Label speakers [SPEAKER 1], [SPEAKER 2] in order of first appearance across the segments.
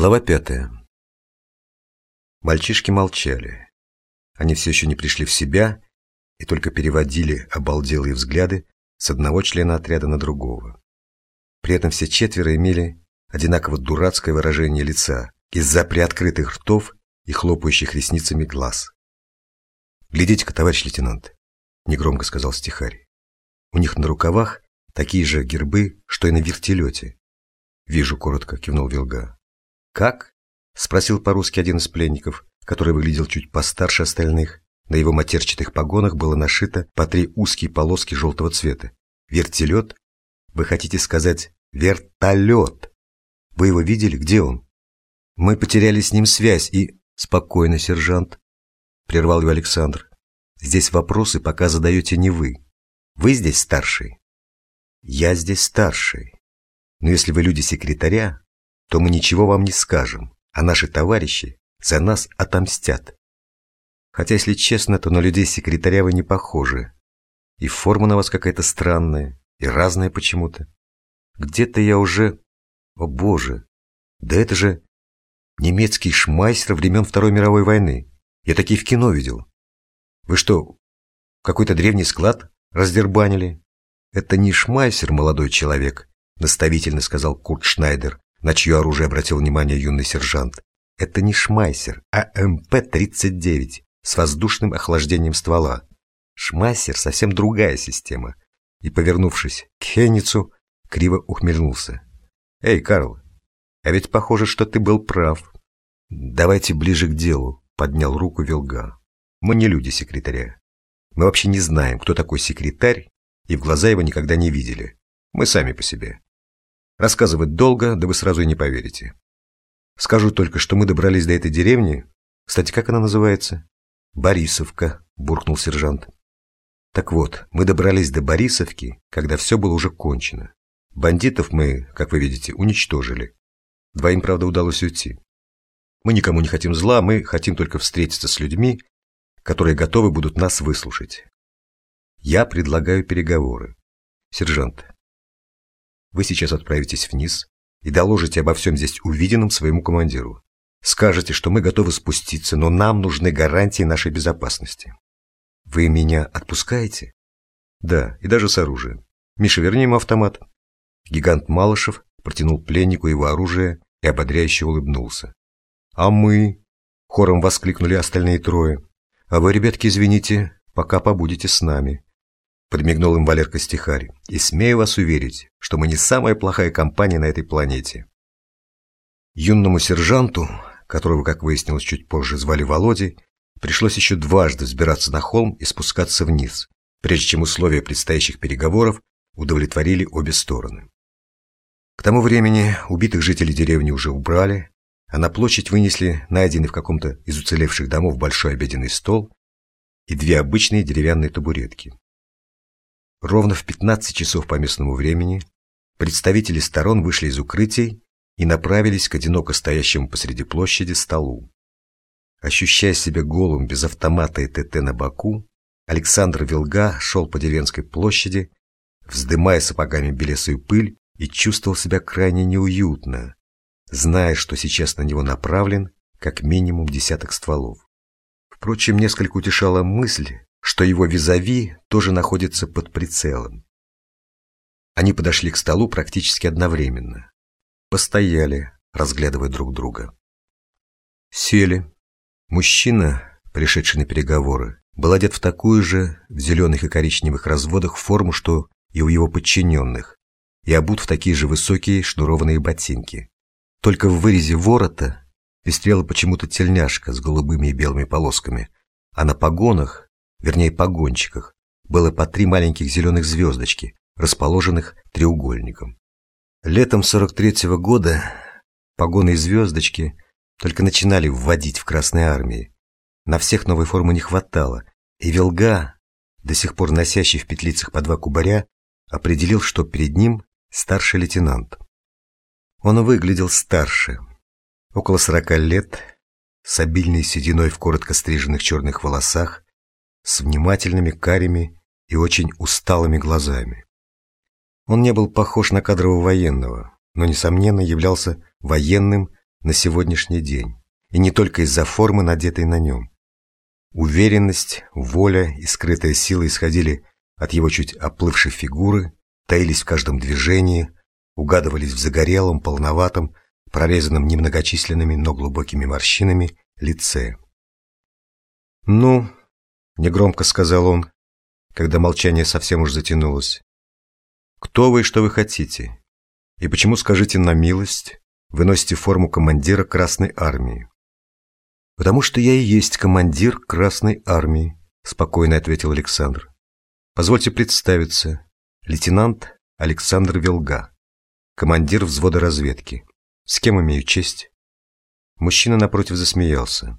[SPEAKER 1] Глава пятая. Мальчишки молчали. Они все еще не пришли в себя и только переводили обалделые взгляды с одного члена отряда на другого. При этом все четверо имели одинаково дурацкое выражение лица из-за приоткрытых ртов и хлопающих ресницами глаз. «Глядите-ка, товарищ лейтенант», — негромко сказал стихарь. «У них на рукавах такие же гербы, что и на вертолете». «Вижу», — коротко кивнул Вилга. «Как?» — спросил по-русски один из пленников, который выглядел чуть постарше остальных. На его матерчатых погонах было нашито по три узкие полоски желтого цвета. «Вертолет? Вы хотите сказать вертолет? Вы его видели? Где он?» «Мы потеряли с ним связь и...» «Спокойно, сержант», — прервал его Александр. «Здесь вопросы пока задаете не вы. Вы здесь старший?» «Я здесь старший. Но если вы люди секретаря, то мы ничего вам не скажем, а наши товарищи за нас отомстят. Хотя, если честно, то на людей секретаря вы не похожи. И форма на вас какая-то странная, и разная почему-то. Где-то я уже... О боже! Да это же немецкий шмайсер времен Второй мировой войны. Я такие в кино видел. Вы что, какой-то древний склад раздербанили? Это не шмайсер, молодой человек, наставительно сказал Курт Шнайдер, на чье оружие обратил внимание юный сержант. Это не Шмайсер, а МП-39 с воздушным охлаждением ствола. Шмайсер совсем другая система. И, повернувшись к Хенницу, криво ухмыльнулся. «Эй, Карл, а ведь похоже, что ты был прав. Давайте ближе к делу», — поднял руку Вилга. «Мы не люди секретаря. Мы вообще не знаем, кто такой секретарь, и в глаза его никогда не видели. Мы сами по себе. Рассказывать долго, да вы сразу и не поверите. Скажу только, что мы добрались до этой деревни. Кстати, как она называется? Борисовка, буркнул сержант. Так вот, мы добрались до Борисовки, когда все было уже кончено. Бандитов мы, как вы видите, уничтожили. Двоим, правда, удалось уйти. Мы никому не хотим зла, мы хотим только встретиться с людьми, которые готовы будут нас выслушать. Я предлагаю переговоры. Сержант, вы сейчас отправитесь вниз и доложите обо всем здесь увиденном своему командиру. Скажете, что мы готовы спуститься, но нам нужны гарантии нашей безопасности. Вы меня отпускаете? Да, и даже с оружием. Миша, верни ему автомат. Гигант Малышев протянул пленнику его оружие и ободряюще улыбнулся. А мы? Хором воскликнули остальные трое. А вы, ребятки, извините, пока побудете с нами. Подмигнул им Валерка Стихарь. И смею вас уверить, что мы не самая плохая компания на этой планете. Юному сержанту, которого, как выяснилось чуть позже, звали Володей, пришлось еще дважды взбираться на холм и спускаться вниз, прежде чем условия предстоящих переговоров удовлетворили обе стороны. К тому времени убитых жителей деревни уже убрали, а на площадь вынесли найденный в каком-то из уцелевших домов большой обеденный стол и две обычные деревянные табуретки. Ровно в 15 часов по местному времени представители сторон вышли из укрытий и направились к одиноко стоящему посреди площади столу. Ощущая себя голым без автомата и ТТ на боку, Александр Вилга шел по деревенской площади, вздымая сапогами белесую пыль и чувствовал себя крайне неуютно, зная, что сейчас на него направлен как минимум десяток стволов. Впрочем, несколько утешала мысль, что его визави тоже находится под прицелом. Они подошли к столу практически одновременно. Постояли, разглядывая друг друга. Сели. Мужчина, пришедший на переговоры, был одет в такую же, в зеленых и коричневых разводах, форму, что и у его подчиненных, и обут в такие же высокие шнурованные ботинки. Только в вырезе ворота пестрела почему-то тельняшка с голубыми и белыми полосками, а на погонах вернее погончиках, было по три маленьких зеленых звездочки, расположенных треугольником. Летом 43-го года погоны и звездочки только начинали вводить в Красной Армии. На всех новой формы не хватало, и Велга, до сих пор носящий в петлицах по два кубаря, определил, что перед ним старший лейтенант. Он выглядел старше, около сорока лет, с обильной сединой в коротко стриженных черных волосах, с внимательными карими и очень усталыми глазами. Он не был похож на кадрового военного, но, несомненно, являлся военным на сегодняшний день. И не только из-за формы, надетой на нем. Уверенность, воля и скрытая сила исходили от его чуть оплывшей фигуры, таились в каждом движении, угадывались в загорелом, полноватом, прорезанном немногочисленными, но глубокими морщинами лице. «Ну», — негромко сказал он, когда молчание совсем уж затянулось, «кто вы и что вы хотите? И почему, скажите на милость, вы носите форму командира Красной Армии?» «Потому что я и есть командир Красной Армии», — спокойно ответил Александр. «Позвольте представиться. Лейтенант Александр Велга, командир взвода разведки. С кем имею честь?» Мужчина напротив засмеялся.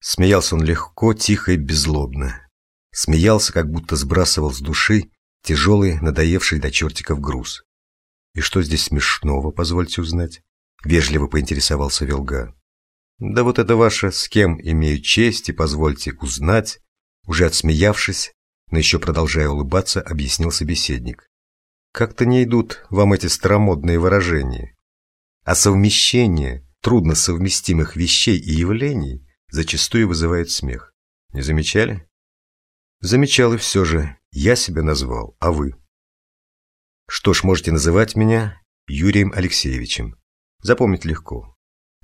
[SPEAKER 1] Смеялся он легко, тихо и беззлобно. Смеялся, как будто сбрасывал с души тяжелый, надоевший до чертиков груз. «И что здесь смешного, позвольте узнать?» Вежливо поинтересовался Велга. «Да вот это ваше «с кем имею честь» и позвольте узнать», уже отсмеявшись, но еще продолжая улыбаться, объяснил собеседник. «Как-то не идут вам эти старомодные выражения. А совмещение трудно совместимых вещей и явлений зачастую вызывает смех. Не замечали?» «Замечал и все же. Я себя назвал, а вы?» «Что ж, можете называть меня Юрием Алексеевичем. Запомнить легко.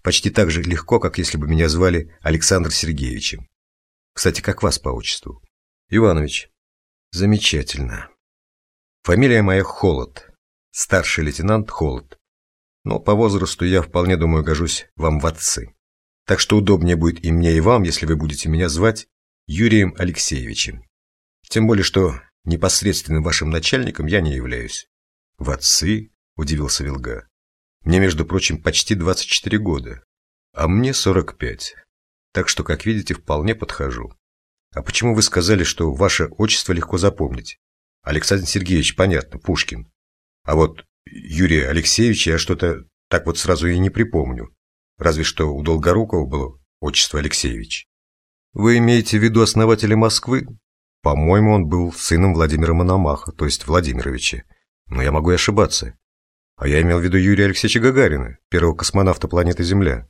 [SPEAKER 1] Почти так же легко, как если бы меня звали Александр Сергеевичем. Кстати, как вас по отчеству? Иванович. Замечательно. Фамилия моя Холод. Старший лейтенант Холод. Но по возрасту я вполне, думаю, гожусь вам в отцы. Так что удобнее будет и мне, и вам, если вы будете меня звать Юрием Алексеевичем. Тем более, что непосредственным вашим начальником я не являюсь. В отцы? Удивился Вилга. Мне, между прочим, почти 24 года, а мне 45. Так что, как видите, вполне подхожу. А почему вы сказали, что ваше отчество легко запомнить? Александр Сергеевич, понятно, Пушкин. А вот Юрия Алексеевича я что-то так вот сразу и не припомню. Разве что у Долгорукова было отчество Алексеевич. Вы имеете в виду основателя Москвы? По-моему, он был сыном Владимира Мономаха, то есть Владимировича. Но я могу и ошибаться. А я имел в виду Юрия Алексеевича Гагарина, первого космонавта планеты Земля.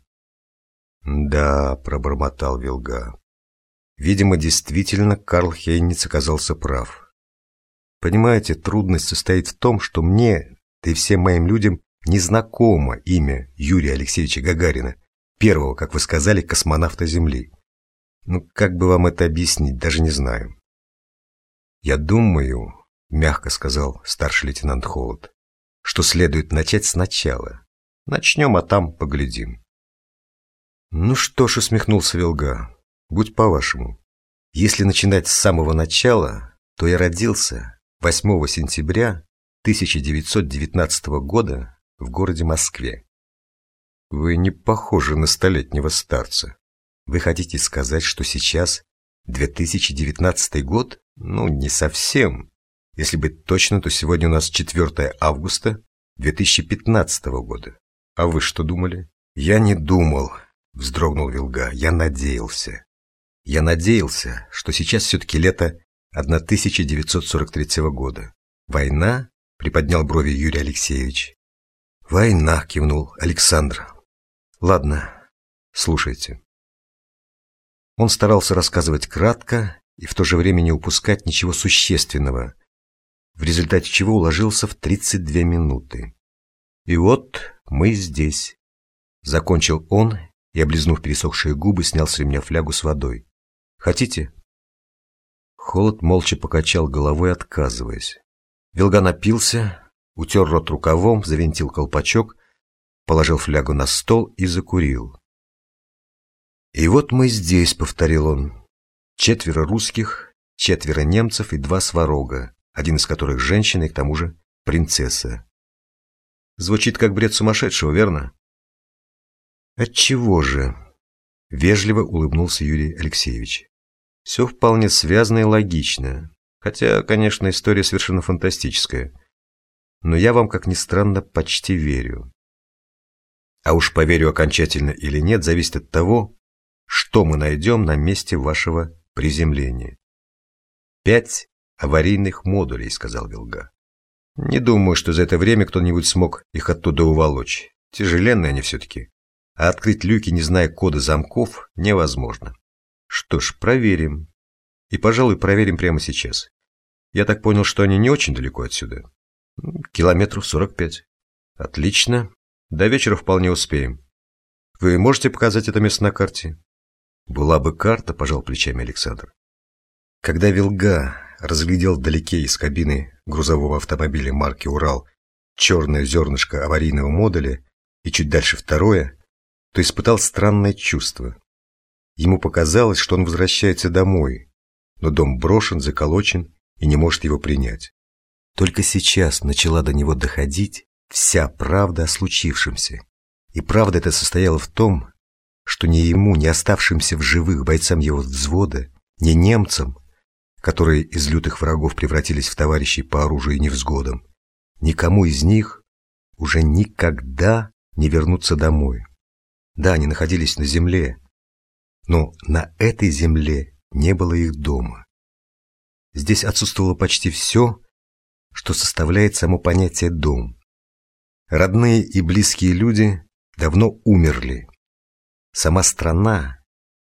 [SPEAKER 1] Да, пробормотал Вилга. Видимо, действительно, Карл Хейниц оказался прав. Понимаете, трудность состоит в том, что мне, да и всем моим людям, незнакомо имя Юрия Алексеевича Гагарина, первого, как вы сказали, космонавта Земли. Ну, как бы вам это объяснить, даже не знаю. Я думаю, мягко сказал старший лейтенант Холод, что следует начать сначала. Начнем, а там поглядим. Ну что ж, усмехнулся Вилга, будь по-вашему. Если начинать с самого начала, то я родился 8 сентября 1919 года в городе Москве. Вы не похожи на столетнего старца. Вы хотите сказать, что сейчас 2019 год? Ну, не совсем. Если быть точно, то сегодня у нас 4 августа 2015 года. А вы что думали? Я не думал, вздрогнул Вилга. Я надеялся. Я надеялся, что сейчас все-таки лето 1943 года. Война? Приподнял брови Юрий Алексеевич. Война, кивнул Александр. Ладно, слушайте. Он старался рассказывать кратко и в то же время не упускать ничего существенного, в результате чего уложился в 32 минуты. И вот мы здесь. Закончил он и, облизнув пересохшие губы, снял с ремня флягу с водой. Хотите? Холод молча покачал головой, отказываясь. Вилга напился, утер рот рукавом, завинтил колпачок, положил флягу на стол и закурил. «И вот мы здесь», — повторил он. «Четверо русских, четверо немцев и два сварога один из которых женщина и к тому же принцесса. Звучит как бред сумасшедшего, верно? Отчего же? Вежливо улыбнулся Юрий Алексеевич. Все вполне связано и логично. Хотя, конечно, история совершенно фантастическая. Но я вам, как ни странно, почти верю. А уж поверю окончательно или нет, зависит от того, что мы найдем на месте вашего приземления. Пять аварийных модулей», — сказал Вилга. «Не думаю, что за это время кто-нибудь смог их оттуда уволочь. Тяжеленные они все-таки. а открыть люки, не зная кода замков, невозможно. Что ж, проверим. И, пожалуй, проверим прямо сейчас. Я так понял, что они не очень далеко отсюда. Километров сорок пять. Отлично. До вечера вполне успеем. Вы можете показать это место на карте? Была бы карта, пожал плечами Александр. Когда Вилга разглядел вдалеке из кабины грузового автомобиля марки «Урал» черное зернышко аварийного модуля и чуть дальше второе, то испытал странное чувство. Ему показалось, что он возвращается домой, но дом брошен, заколочен и не может его принять. Только сейчас начала до него доходить вся правда о случившемся. И правда эта состояла в том, что ни ему, ни оставшимся в живых бойцам его взвода, ни немцам, которые из лютых врагов превратились в товарищей по оружию и невзгодам, никому из них уже никогда не вернуться домой. Да, они находились на земле, но на этой земле не было их дома. Здесь отсутствовало почти все, что составляет само понятие «дом». Родные и близкие люди давно умерли. Сама страна,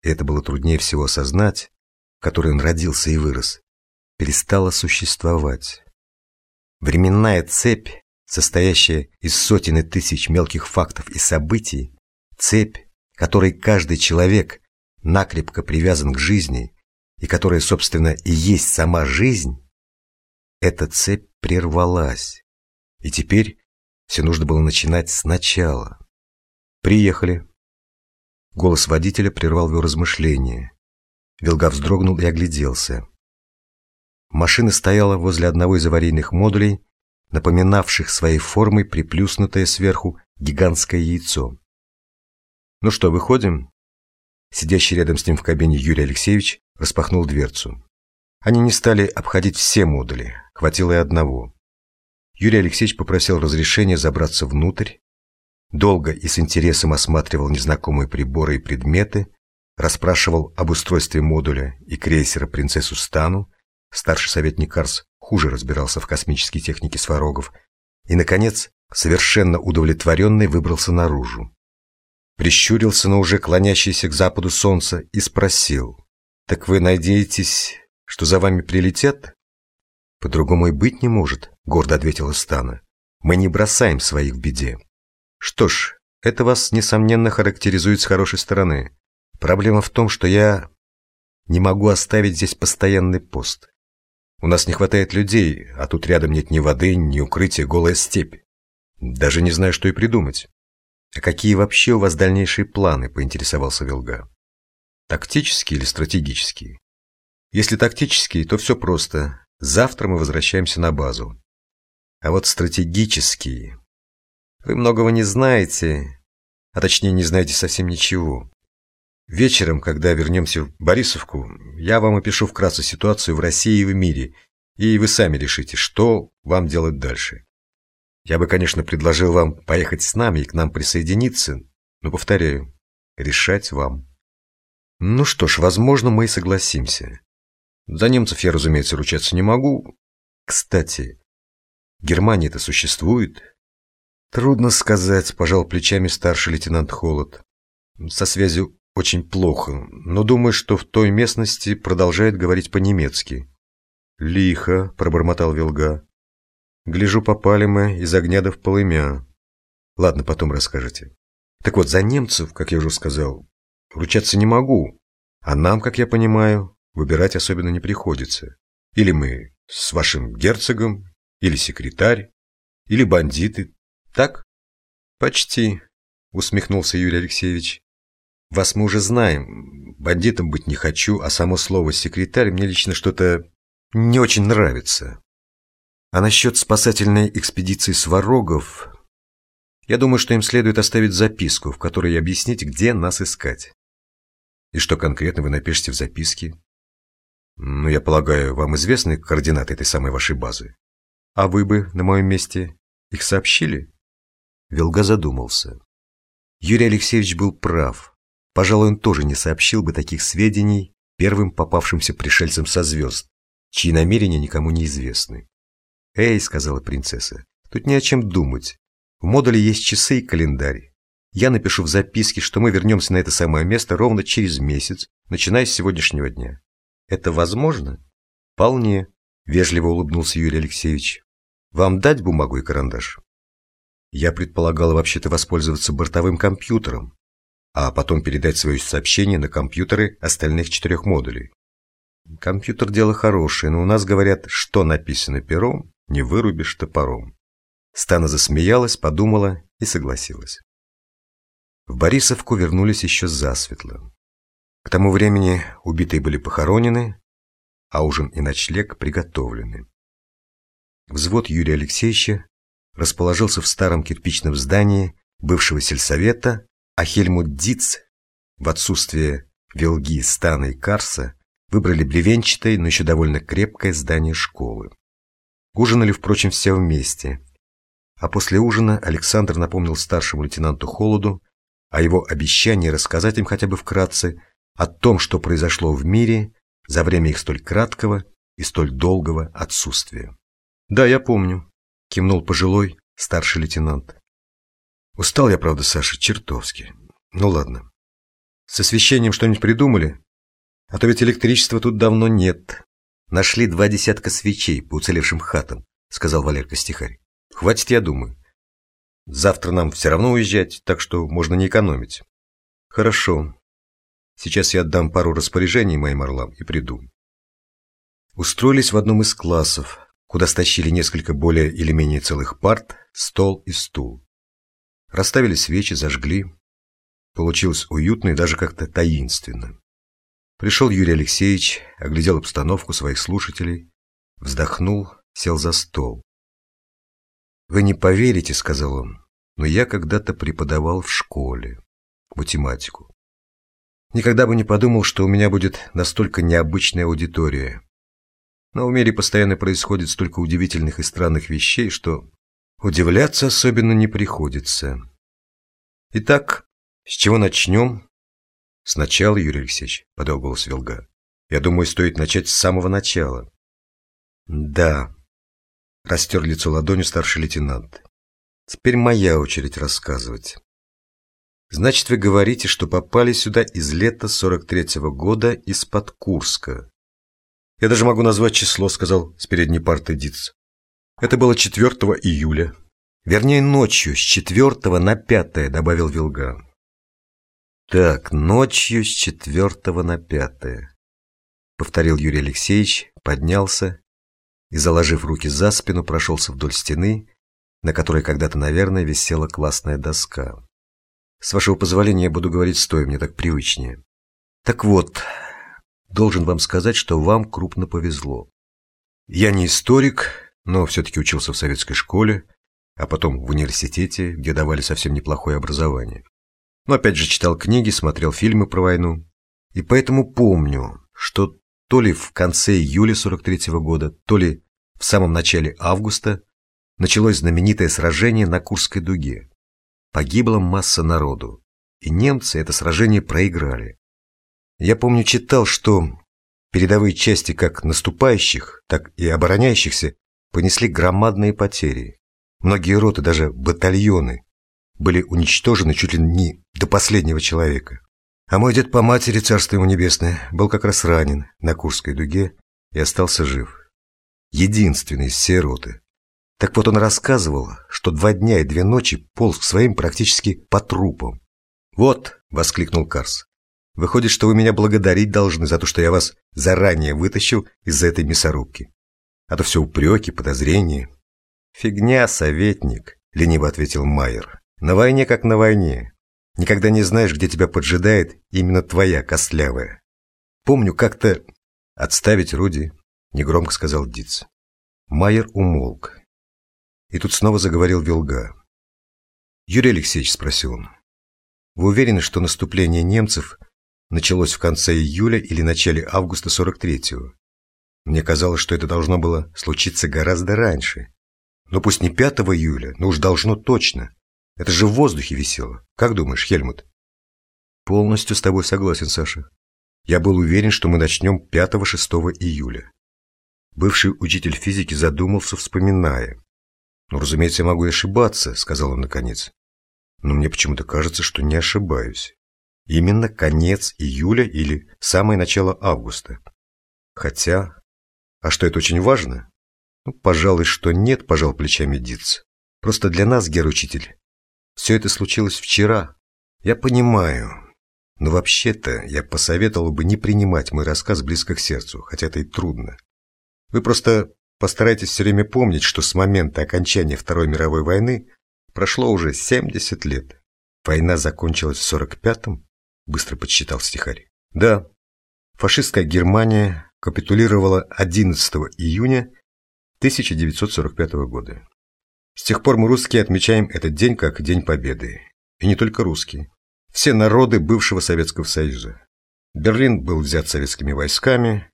[SPEAKER 1] и это было труднее всего осознать, в которой он родился и вырос, перестала существовать. Временная цепь, состоящая из сотен и тысяч мелких фактов и событий, цепь, которой каждый человек накрепко привязан к жизни и которая, собственно, и есть сама жизнь, эта цепь прервалась, и теперь все нужно было начинать сначала. «Приехали». Голос водителя прервал его размышления. Вилга вздрогнул и огляделся. Машина стояла возле одного из аварийных модулей, напоминавших своей формой приплюснутое сверху гигантское яйцо. «Ну что, выходим?» Сидящий рядом с ним в кабине Юрий Алексеевич распахнул дверцу. Они не стали обходить все модули, хватило и одного. Юрий Алексеевич попросил разрешения забраться внутрь, долго и с интересом осматривал незнакомые приборы и предметы, расспрашивал об устройстве модуля и крейсера «Принцессу Стану», старший советник Карс хуже разбирался в космической технике сварогов, и, наконец, совершенно удовлетворенный выбрался наружу. Прищурился на уже клонящееся к западу солнце и спросил, «Так вы надеетесь, что за вами прилетят?» «По-другому и быть не может», — гордо ответила Стана. «Мы не бросаем своих в беде». «Что ж, это вас, несомненно, характеризует с хорошей стороны. Проблема в том, что я не могу оставить здесь постоянный пост. У нас не хватает людей, а тут рядом нет ни воды, ни укрытия, голая степь. Даже не знаю, что и придумать». «А какие вообще у вас дальнейшие планы?» – поинтересовался Вилга. «Тактические или стратегические?» «Если тактические, то все просто. Завтра мы возвращаемся на базу. А вот стратегические... Вы многого не знаете, а точнее не знаете совсем ничего. Вечером, когда вернемся в Борисовку, я вам опишу вкратце ситуацию в России и в мире, и вы сами решите, что вам делать дальше. Я бы, конечно, предложил вам поехать с нами и к нам присоединиться, но, повторяю, решать вам. Ну что ж, возможно, мы и согласимся. За немцев я, разумеется, ручаться не могу. Кстати, Германия-то существует? Трудно сказать, пожал плечами старший лейтенант Холод. Со связью очень плохо, но думаю, что в той местности продолжает говорить по-немецки. Лихо, пробормотал Вилга. Гляжу, попали мы из огня до в полымя. Ладно, потом расскажете. Так вот, за немцев, как я уже сказал, ручаться не могу. А нам, как я понимаю, Выбирать особенно не приходится. Или мы с вашим герцогом, или секретарь, или бандиты. Так? Почти, усмехнулся Юрий Алексеевич. Вас мы уже знаем. Бандитом быть не хочу, а само слово «секретарь» мне лично что-то не очень нравится. А насчет спасательной экспедиции Сварогов... Я думаю, что им следует оставить записку, в которой объяснить, где нас искать. И что конкретно вы напишете в записке? Ну, я полагаю, вам известны координаты этой самой вашей базы? А вы бы на моем месте их сообщили? Велга задумался. Юрий Алексеевич был прав. Пожалуй, он тоже не сообщил бы таких сведений первым попавшимся пришельцам со звезд, чьи намерения никому не известны. «Эй», — сказала принцесса, — «тут не о чем думать. В модуле есть часы и календарь. я напишу в записке, что мы вернемся на это самое место ровно через месяц, начиная с сегодняшнего дня. Это возможно? Вполне, вежливо улыбнулся Юрий Алексеевич. Вам дать бумагу и карандаш? Я предполагала вообще-то воспользоваться бортовым компьютером, а потом передать свое сообщение на компьютеры остальных четырех модулей. Компьютер – дело хорошее, но у нас говорят, что написано пером, не вырубишь топором. Стана засмеялась, подумала и согласилась. В Борисовку вернулись еще засветло. К тому времени убитые были похоронены, а ужин и ночлег приготовлены. Взвод Юрия Алексеевича расположился в старом кирпичном здании бывшего сельсовета, а Хельмут Диц в отсутствие Велги, Стана и Карса выбрали бревенчатое, но еще довольно крепкое здание школы. Ужинали, впрочем, все вместе. А после ужина Александр напомнил старшему лейтенанту Холоду о его обещании рассказать им хотя бы вкратце о том, что произошло в мире за время их столь краткого и столь долгого отсутствия. «Да, я помню», — кивнул пожилой старший лейтенант. «Устал я, правда, Саша, чертовски. Ну ладно. С освещением что-нибудь придумали? А то ведь электричества тут давно нет. Нашли два десятка свечей по уцелевшим хатам», — сказал Валерка Стихарь. «Хватит, я думаю. Завтра нам все равно уезжать, так что можно не экономить». «Хорошо. Сейчас я отдам пару распоряжений моим орлам и приду». Устроились в одном из классов, куда стащили несколько более или менее целых парт, стол и стул. Расставили свечи, зажгли. Получилось уютно и даже как-то таинственно. Пришел Юрий Алексеевич, оглядел обстановку своих слушателей, вздохнул, сел за стол. «Вы не поверите», — сказал он, — «но я когда-то преподавал в школе математику. Никогда бы не подумал, что у меня будет настолько необычная аудитория. Но в мире постоянно происходит столько удивительных и странных вещей, что удивляться особенно не приходится. Итак, с чего начнем? Сначала, Юрий Алексеевич, подал голос Вилга. Я думаю, стоит начать с самого начала. Да, растер лицо ладонью старший лейтенант. Теперь моя очередь рассказывать. Значит, вы говорите, что попали сюда из лета 43-го года из-под Курска. Я даже могу назвать число, сказал с передней парты Диц. Это было 4 июля. Вернее, ночью, с 4 на 5, добавил Вилган. Так, ночью с 4 на 5, повторил Юрий Алексеевич, поднялся и, заложив руки за спину, прошелся вдоль стены, на которой когда-то, наверное, висела классная доска. С вашего позволения я буду говорить стоя, мне так привычнее. Так вот, Должен вам сказать, что вам крупно повезло. Я не историк, но все-таки учился в советской школе, а потом в университете, где давали совсем неплохое образование. Но опять же читал книги, смотрел фильмы про войну. И поэтому помню, что то ли в конце июля 43 -го года, то ли в самом начале августа началось знаменитое сражение на Курской дуге. Погибла масса народу, и немцы это сражение проиграли. Я помню, читал, что передовые части как наступающих, так и обороняющихся понесли громадные потери. Многие роты, даже батальоны, были уничтожены чуть ли не до последнего человека. А мой дед по матери, царство ему небесное, был как раз ранен на Курской дуге и остался жив. Единственный из всей роты. Так вот он рассказывал, что два дня и две ночи полз своим практически по трупам. «Вот!» — воскликнул Карс. Выходит, что вы меня благодарить должны за то, что я вас заранее вытащил из этой мясорубки. А то все упреки, подозрения. Фигня, советник, лениво ответил Майер. На войне как на войне. Никогда не знаешь, где тебя поджидает именно твоя костлявая. Помню, как-то... Отставить Руди, негромко сказал Диц. Майер умолк. И тут снова заговорил Вилга. Юрий Алексеевич, спросил он, вы уверены, что наступление немцев началось в конце июля или начале августа 43-го. Мне казалось, что это должно было случиться гораздо раньше. Но пусть не 5 июля, но уж должно точно. Это же в воздухе висело. Как думаешь, Хельмут? Полностью с тобой согласен, Саша. Я был уверен, что мы начнем 5-6 июля. Бывший учитель физики задумался, вспоминая. «Ну, разумеется, я могу ошибаться», — сказал он наконец. Но мне почему-то кажется, что не ошибаюсь. Именно конец июля или самое начало августа. Хотя... А что, это очень важно? Ну, пожалуй, что нет, пожал плечами Диц. Просто для нас, гер-учитель, все это случилось вчера. Я понимаю. Но вообще-то я посоветовал бы не принимать мой рассказ близко к сердцу, хотя это и трудно. Вы просто постарайтесь все время помнить, что с момента окончания Второй мировой войны прошло уже 70 лет. Война закончилась в 45-м, быстро подсчитал стихарь. Да, фашистская Германия капитулировала 11 июня 1945 года. С тех пор мы, русские, отмечаем этот день как День Победы. И не только русские. Все народы бывшего Советского Союза. Берлин был взят советскими войсками,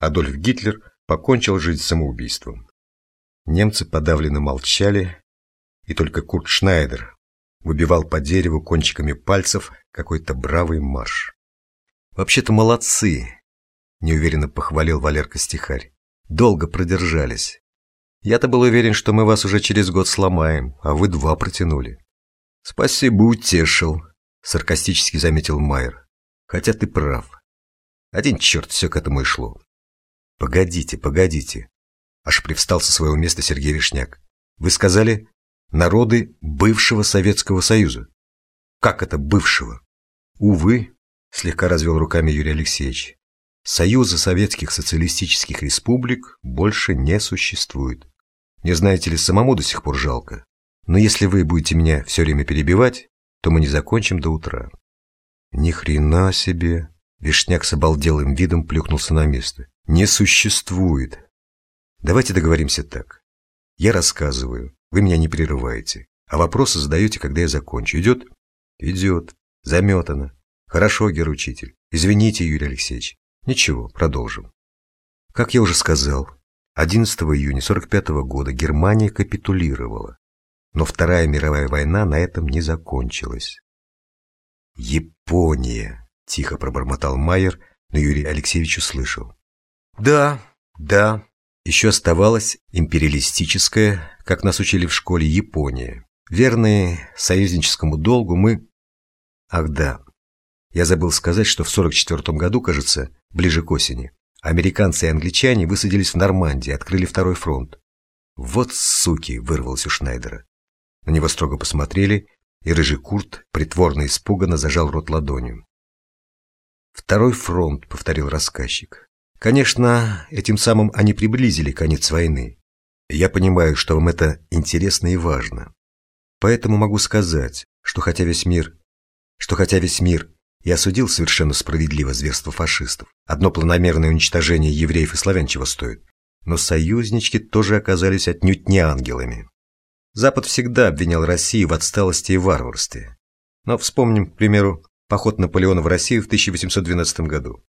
[SPEAKER 1] Адольф Гитлер покончил жизнь самоубийством. Немцы подавленно молчали, и только Курт Шнайдер выбивал по дереву кончиками пальцев какой-то бравый марш. «Вообще-то молодцы!» – неуверенно похвалил Валерка Стихарь. «Долго продержались. Я-то был уверен, что мы вас уже через год сломаем, а вы два протянули. Спасибо, утешил, саркастически заметил Майер. Хотя ты прав. Один черт все к этому и шло. Погодите, погодите. Аж привстал со своего места Сергей Вишняк. Вы сказали «народы бывшего Советского Союза». Как это бывшего? Увы, слегка развел руками Юрий Алексеевич. Союза Советских Социалистических Республик больше не существует. Не знаете ли, самому до сих пор жалко. Но если вы будете меня все время перебивать, то мы не закончим до утра. Ни хрена себе. Вишняк с обалделым видом плюхнулся на место. Не существует. Давайте договоримся так. Я рассказываю, вы меня не прерываете, а вопросы задаете, когда я закончу. Идет? Идет. Заметано. Хорошо, геручитель. Извините, Юрий Алексеевич. Ничего, продолжим. Как я уже сказал, 11 июня 45 года Германия капитулировала, но Вторая мировая война на этом не закончилась. «Япония!» – тихо пробормотал Майер, но Юрий Алексеевич услышал. «Да, да, еще оставалась империалистическая, как нас учили в школе, Япония. Верные союзническому долгу мы... Ах да, я забыл сказать, что в 44 году, кажется, ближе к осени, американцы и англичане высадились в Нормандии, открыли второй фронт. «Вот суки!» – вырвалось у Шнайдера. На него строго посмотрели, и рыжий Курт притворно испуганно зажал рот ладонью. «Второй фронт», — повторил рассказчик. «Конечно, этим самым они приблизили конец войны. Я понимаю, что вам это интересно и важно. Поэтому могу сказать, что хотя весь мир, что хотя весь мир и осудил совершенно справедливо зверство фашистов. Одно планомерное уничтожение евреев и славян чего стоит. Но союзнички тоже оказались отнюдь не ангелами. Запад всегда обвинял Россию в отсталости и варварстве. Но вспомним, к примеру, поход Наполеона в Россию в 1812 году.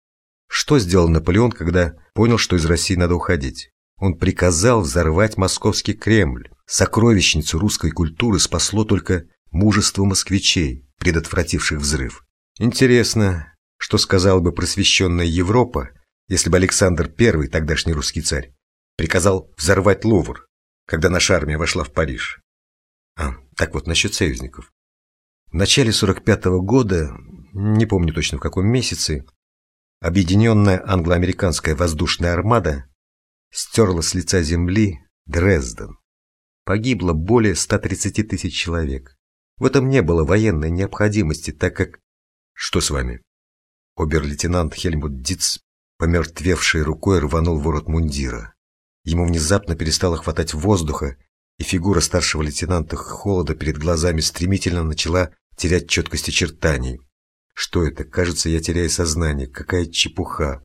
[SPEAKER 1] Что сделал Наполеон, когда понял, что из России надо уходить? Он приказал взорвать московский Кремль. Сокровищницу русской культуры спасло только мужество москвичей, предотвративших взрыв. Интересно, что сказала бы просвещенная Европа, если бы Александр I, тогдашний русский царь, приказал взорвать Лувр, когда наша армия вошла в Париж. А, так вот, насчет союзников. В начале 45 -го года, не помню точно в каком месяце, объединенная англо-американская воздушная армада стерла с лица земли Дрезден. Погибло более 130 тысяч человек. В этом не было военной необходимости, так как «Что с вами?» Обер-лейтенант Хельмут Диц, помертвевшей рукой, рванул ворот мундира. Ему внезапно перестало хватать воздуха, и фигура старшего лейтенанта холода перед глазами стремительно начала терять четкость очертаний. Что это? Кажется, я теряю сознание. Какая чепуха.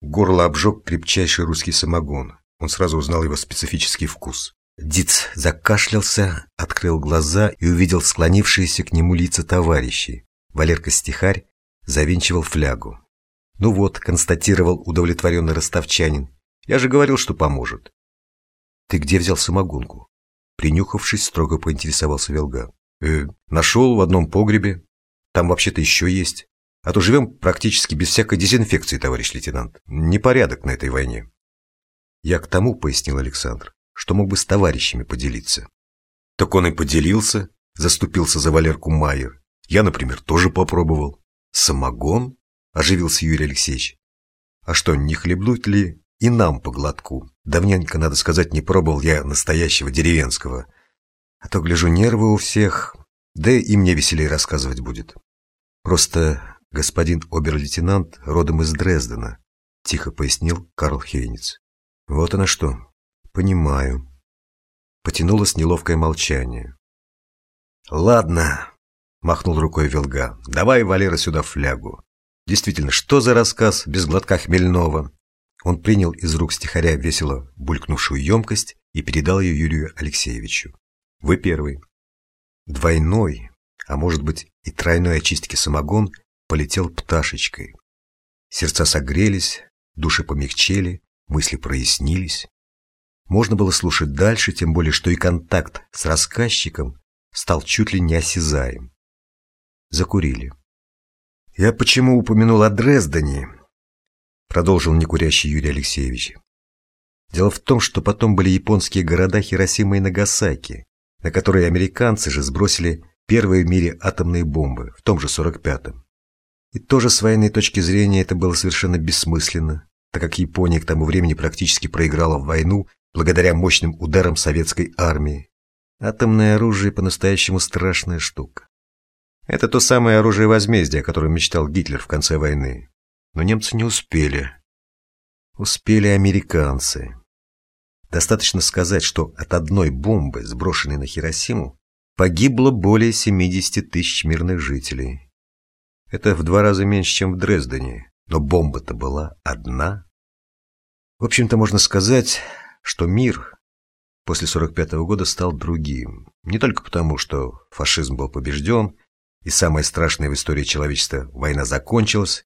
[SPEAKER 1] Горло обжег крепчайший русский самогон. Он сразу узнал его специфический вкус. Диц закашлялся, открыл глаза и увидел склонившиеся к нему лица товарищей. Валерка-стихарь завинчивал флягу. «Ну вот», — констатировал удовлетворенный ростовчанин, — «я же говорил, что поможет». «Ты где взял самогонку?» Принюхавшись, строго поинтересовался Велга. «Э, нашел в одном погребе. Там вообще-то еще есть. А то живем практически без всякой дезинфекции, товарищ лейтенант. Непорядок на этой войне». «Я к тому», — пояснил Александр, — «что мог бы с товарищами поделиться». «Так он и поделился», Заступился за Валерку Майер. Я, например, тоже попробовал. Самогон? Оживился Юрий Алексеевич. А что, не хлебнуть ли и нам по глотку? Давненько, надо сказать, не пробовал я настоящего деревенского. А то, гляжу, нервы у всех. Да и мне веселее рассказывать будет. Просто господин обер-лейтенант родом из Дрездена, тихо пояснил Карл Хейниц. Вот она что. Понимаю. Потянулось неловкое молчание. «Ладно», — махнул рукой Вилга, — «давай, Валера, сюда флягу». Действительно, что за рассказ без глотка хмельного? Он принял из рук стихаря весело булькнувшую емкость и передал ее Юрию Алексеевичу. «Вы первый». Двойной, а может быть и тройной очистки самогон полетел пташечкой. Сердца согрелись, души помягчели, мысли прояснились. Можно было слушать дальше, тем более, что и контакт с рассказчиком стал чуть ли не осязаем. Закурили. «Я почему упомянул о Дрездене?» Продолжил некурящий Юрий Алексеевич. Дело в том, что потом были японские города Хиросима и Нагасаки, на которые американцы же сбросили первые в мире атомные бомбы в том же 45-м. И тоже с военной точки зрения это было совершенно бессмысленно, так как Япония к тому времени практически проиграла войну благодаря мощным ударам советской армии, Атомное оружие по-настоящему страшная штука. Это то самое оружие возмездия, о котором мечтал Гитлер в конце войны. Но немцы не успели. Успели американцы. Достаточно сказать, что от одной бомбы, сброшенной на Хиросиму, погибло более 70 тысяч мирных жителей. Это в два раза меньше, чем в Дрездене, но бомба-то была одна. В общем-то, можно сказать, что мир после 45 -го года стал другим. Не только потому, что фашизм был побежден, и самая страшная в истории человечества война закончилась,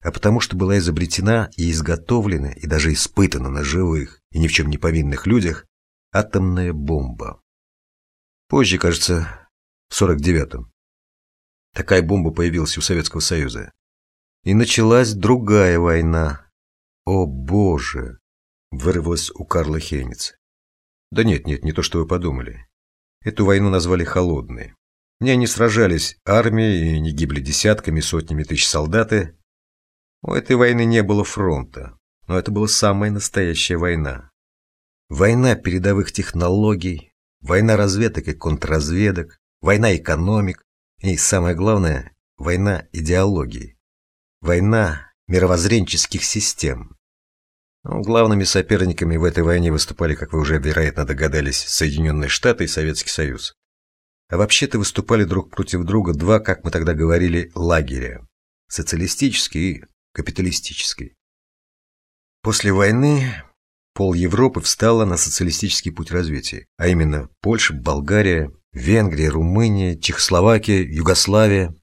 [SPEAKER 1] а потому что была изобретена и изготовлена, и даже испытана на живых и ни в чем не повинных людях атомная бомба. Позже, кажется, в 49-м. Такая бомба появилась у Советского Союза. И началась другая война. О, Боже! Вырвалась у Карла Хейница. Да нет, нет, не то, что вы подумали. Эту войну назвали холодной. Не они сражались армией и не гибли десятками, сотнями тысяч солдаты. У этой войны не было фронта, но это была самая настоящая война. Война передовых технологий, война разведок и контрразведок, война экономик и, самое главное, война идеологий. Война мировоззренческих систем. Ну, главными соперниками в этой войне выступали, как вы уже, вероятно, догадались, Соединенные Штаты и Советский Союз. А вообще-то выступали друг против друга два, как мы тогда говорили, лагеря – социалистический и капиталистический. После войны пол Европы встала на социалистический путь развития, а именно Польша, Болгария, Венгрия, Румыния, Чехословакия, Югославия.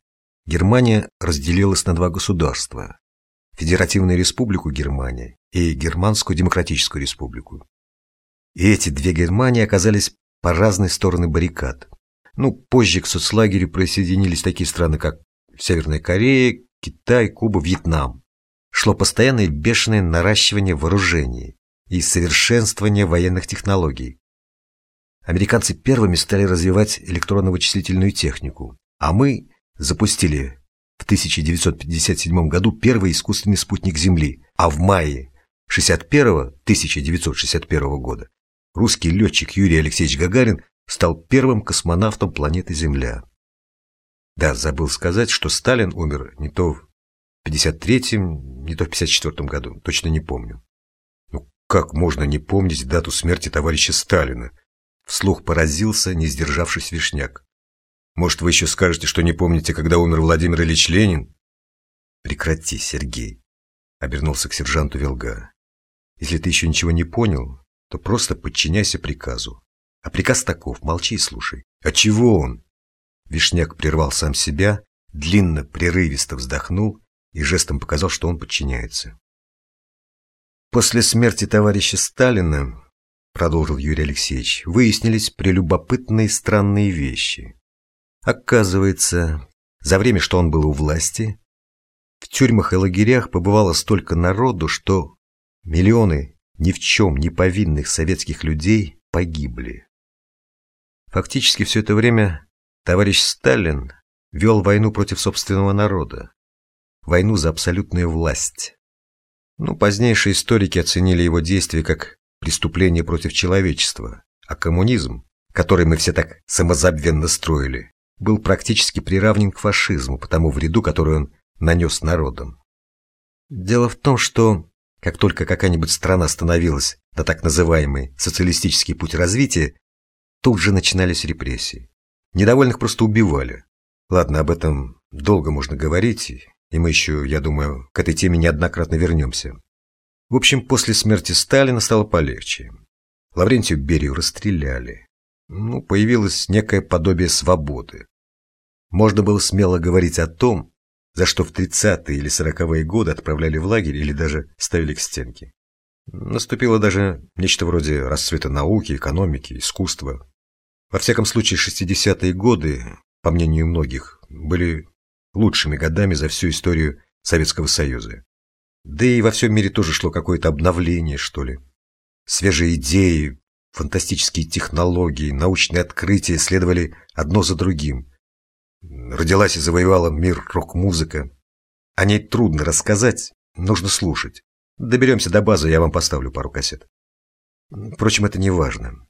[SPEAKER 1] Германия разделилась на два государства Федеративную Республику Германия и Германскую Демократическую Республику. И эти две Германии оказались по разные стороны баррикад. Ну, позже к соцлагерю присоединились такие страны, как Северная Корея, Китай, Куба, Вьетнам. Шло постоянное бешеное наращивание вооружений и совершенствование военных технологий. Американцы первыми стали развивать электронно-вычислительную технику, а мы запустили в 1957 году первый искусственный спутник Земли, а в мае 61 1961 года русский летчик Юрий Алексеевич Гагарин стал первым космонавтом планеты Земля. Да, забыл сказать, что Сталин умер не то в 53-м, не то в 54-м году, точно не помню. Как можно не помнить дату смерти товарища Сталина? Вслух поразился, не сдержавшись Вишняк. Может, вы еще скажете, что не помните, когда умер Владимир Ильич Ленин? Прекрати, Сергей, обернулся к сержанту Велга. Если ты еще ничего не понял, то просто подчиняйся приказу. А приказ таков, молчи и слушай. А чего он? Вишняк прервал сам себя, длинно, прерывисто вздохнул и жестом показал, что он подчиняется. После смерти товарища Сталина, продолжил Юрий Алексеевич, выяснились прелюбопытные странные вещи. Оказывается, за время, что он был у власти, в тюрьмах и лагерях побывало столько народу, что миллионы ни в чем не повинных советских людей погибли. Фактически все это время Товарищ Сталин вел войну против собственного народа, войну за абсолютную власть. Но позднейшие историки оценили его действия как преступление против человечества, а коммунизм, который мы все так самозабвенно строили, был практически приравнен к фашизму по тому вреду, который он нанес народам. Дело в том, что как только какая-нибудь страна становилась на так называемый социалистический путь развития, тут же начинались репрессии. Недовольных просто убивали. Ладно, об этом долго можно говорить, и мы еще, я думаю, к этой теме неоднократно вернемся. В общем, после смерти Сталина стало полегче. Лаврентию Берию расстреляли. Ну, появилось некое подобие свободы. Можно было смело говорить о том, за что в 30-е или 40-е годы отправляли в лагерь или даже ставили к стенке. Наступило даже нечто вроде расцвета науки, экономики, искусства. Во всяком случае, 60-е годы, по мнению многих, были лучшими годами за всю историю Советского Союза. Да и во всем мире тоже шло какое-то обновление, что ли. Свежие идеи, фантастические технологии, научные открытия следовали одно за другим. Родилась и завоевала мир рок-музыка. О ней трудно рассказать, нужно слушать. Доберемся до базы, я вам поставлю пару кассет. Впрочем, это не важно.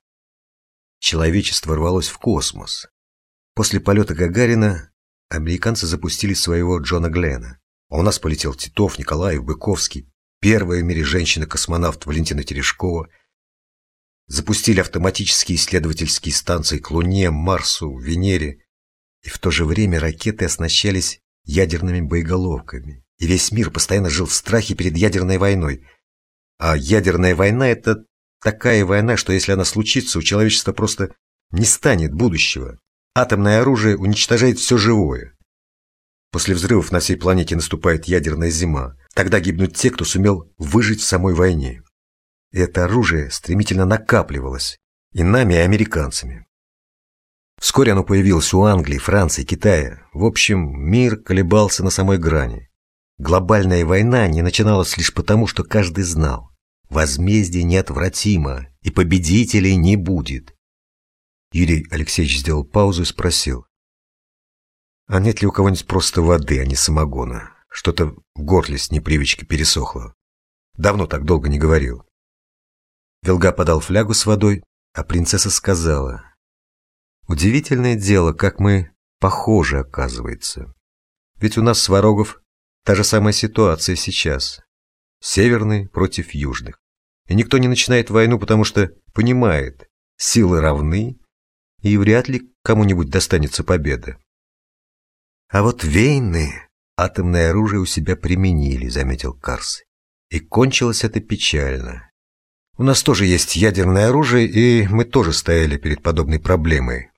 [SPEAKER 1] Человечество рвалось в космос. После полета Гагарина американцы запустили своего Джона Глена. А у нас полетел Титов, Николаев, Быковский, первая в мире женщина-космонавт Валентина Терешкова. Запустили автоматические исследовательские станции к Луне, Марсу, Венере. И в то же время ракеты оснащались ядерными боеголовками. И весь мир постоянно жил в страхе перед ядерной войной. А ядерная война – это такая война, что если она случится, у человечества просто не станет будущего. Атомное оружие уничтожает все живое. После взрывов на всей планете наступает ядерная зима. Тогда гибнут те, кто сумел выжить в самой войне. И это оружие стремительно накапливалось и нами, и американцами. Вскоре оно появилось у Англии, Франции, Китая. В общем, мир колебался на самой грани. Глобальная война не начиналась лишь потому, что каждый знал. Возмездие неотвратимо, и победителей не будет. Юрий Алексеевич сделал паузу и спросил. А нет ли у кого-нибудь просто воды, а не самогона? Что-то в горле с непривычки пересохло. Давно так долго не говорил. Велга подал флягу с водой, а принцесса сказала. Удивительное дело, как мы похожи, оказывается. Ведь у нас, сварогов, та же самая ситуация сейчас. Северный против южных. И никто не начинает войну, потому что понимает, силы равны, и вряд ли кому-нибудь достанется победа. А вот вейны атомное оружие у себя применили, заметил Карс. И кончилось это печально. У нас тоже есть ядерное оружие, и мы тоже стояли перед подобной проблемой.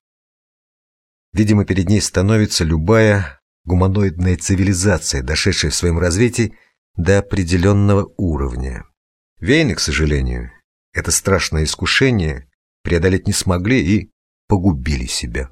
[SPEAKER 1] Видимо, перед ней становится любая гуманоидная цивилизация, дошедшая в своем развитии до определенного уровня. Вейны, к сожалению, это страшное искушение преодолеть не смогли и погубили себя.